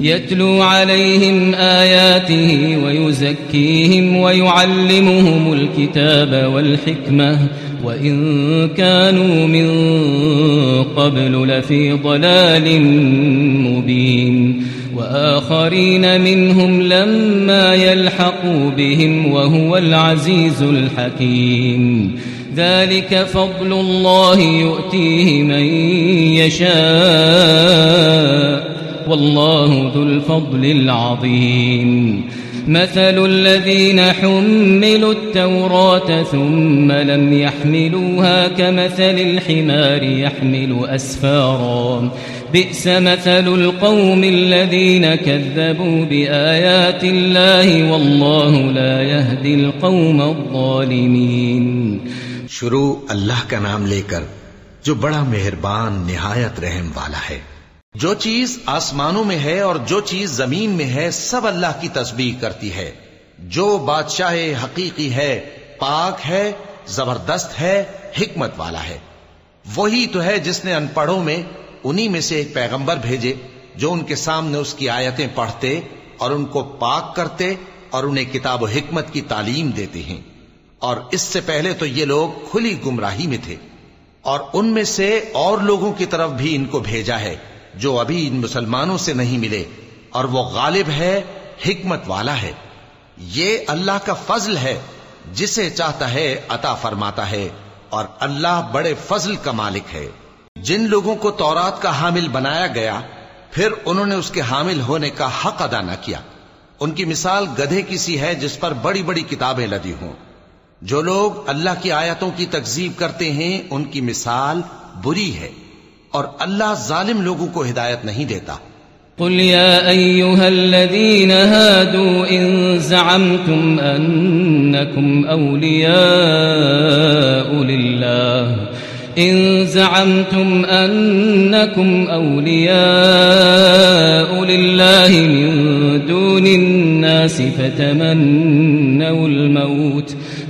يتلو عليهم آياته ويزكيهم ويعلمهم الكتاب والحكمة وإن كانوا من قبل لفي ضلال مبين وآخرين منهم لما يلحقوا بهم وهو العزيز الحكيم ذلك فضل الله يؤتيه من يشاء والله ذو الفضل العظيم. مثل الذين حملوا التوراة ثم لم يحملوها كمثل الحمار يحمل أسفارا. بئس مثل القوم الذين كذبوا بآيات الله والله لا يهدي القوم الظالمين. شروع اللہ کا نام لے کر جو بڑا مہربان، نہایت رحم والا ہے۔ جو چیز آسمانوں میں ہے اور جو چیز زمین میں ہے، سب اللہ کی تسبیح کرتی ہے۔ جو بادشاہ حقیقی ہے، پاک ہے، زبردست ہے، حکمت والا ہے۔ وہی تو ہے جس نے ان پڑھوں میں، انہی میں سے ایک پیغمبر بھیجے، جو ان کے سامنے اس کی آیتیں پڑھتے اور ان کو پاک کرتے اور انہیں کتاب و حکمت کی تعلیم دیتے ہیں۔ اور اس سے پہلے تو یہ لوگ کھلی گمراہی میں تھے۔ اور ان میں سے اور لوگوں کی طرف بھی ان کو بھیجا ہے۔ جو ابھی ان مسلمانوں سے نہیں ملے، اور وہ غالب ہے، حکمت والا ہے۔ یہ اللہ کا فضل ہے، جسے چاہتا ہے، عطا فرماتا ہے، اور اللہ بڑے فضل کا مالک ہے۔ جن لوگوں کو تورات کا حامل بنایا گیا، پھر انہوں نے اس کے حامل ہونے کا حق ادا نہ کیا۔ ان کی مثال گدھے کی سی ہے، جس پر بڑی بڑی کتابیں لدی ہوں۔ جو لوگ اللہ کی آیتوں کی تکزیب کرتے ہیں، ان کی مثال بری ہے۔ اور اللہ ظالم لوگوں کو ہدایت نہیں دیتا۔ قل يا أيها الذين هادوا إن زعمتم أنكم أولياء لله إن زعمتم أنكم أولياء لله من دون الناس فتمنوا الموت فتمنوا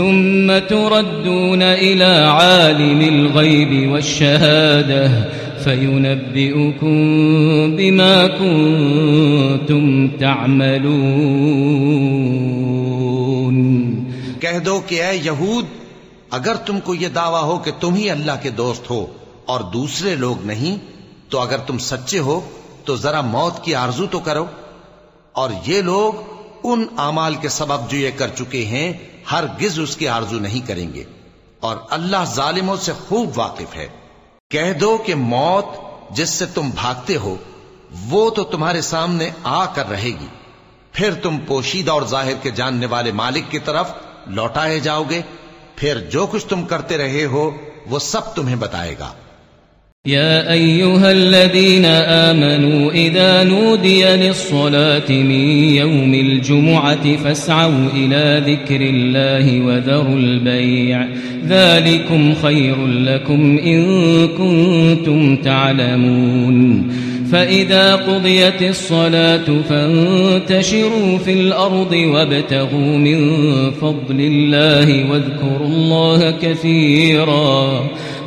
ثم تردون إلى عالم الغيب والشهادة فينبئكم بما كنتم تعملون کہہ دو کہ اے یہود، اگر تم کو یہ دعویٰ ہو کہ تم ہی اللہ کے دوست ہو اور دوسرے لوگ نہیں، تو اگر تم سچے ہو، تو ذرا موت کی آرزو تو کرو اور یہ لوگ ان اعمال کے سبب جو یہ کر چکے ہیں ہر گز اس کی آرزو نہیں کریں گے۔ اور اللہ ظالموں سے خوب واقف ہے۔ کہہ دو کہ موت جس سے تم بھاگتے ہو، وہ تو تمہارے سامنے آ کر رہے گی۔ پھر تم پوشیدہ اور ظاہر کے جاننے والے مالک کی طرف لوٹائے جاؤ گے۔ پھر جو کچھ تم کرتے رہے ہو، وہ سب تمہیں بتائے گا۔ يا أيها الذين آمنوا إذا نودي للصلاة من يوم الجمعة فاسعوا إلى ذكر الله وذروا البيع ذلكم خير لكم إن كنتم تعلمون فإذا قضيت الصلاة فانتشروا في الأرض وابتغوا من فضل الله واذكروا الله كثيراً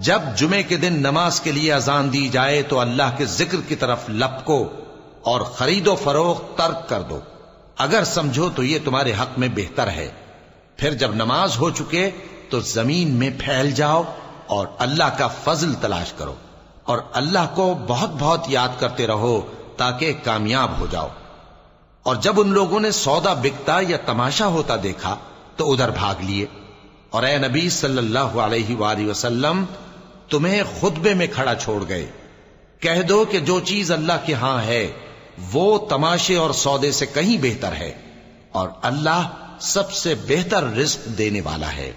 جب جمعے کے دن نماز کے لیے اذان دی جائے تو اللہ کے ذکر کی طرف لپکو اور خرید و فروخت ترک کر دو۔ اگر سمجھو تو یہ تمہارے حق میں بہتر ہے۔ پھر جب نماز ہو چکے تو زمین میں پھیل جاؤ اور اللہ کا فضل تلاش کرو اور اللہ کو بہت بہت یاد کرتے رہو تاکہ کامیاب ہو جاؤ۔ اور جب ان لوگوں نے سودا بکتا یا تماشا ہوتا دیکھا تو ادھر بھاگ لیے۔ اور اے نبی صلی اللہ علیہ وآلہ وسلم تمہیں خطبے میں کھڑا چھوڑ گئے۔ کہہ دو کہ جو چیز اللہ کے ہاں ہے، وہ تماشے اور سودے سے کہیں بہتر ہے اور اللہ سب سے بہتر رزق دینے والا ہے۔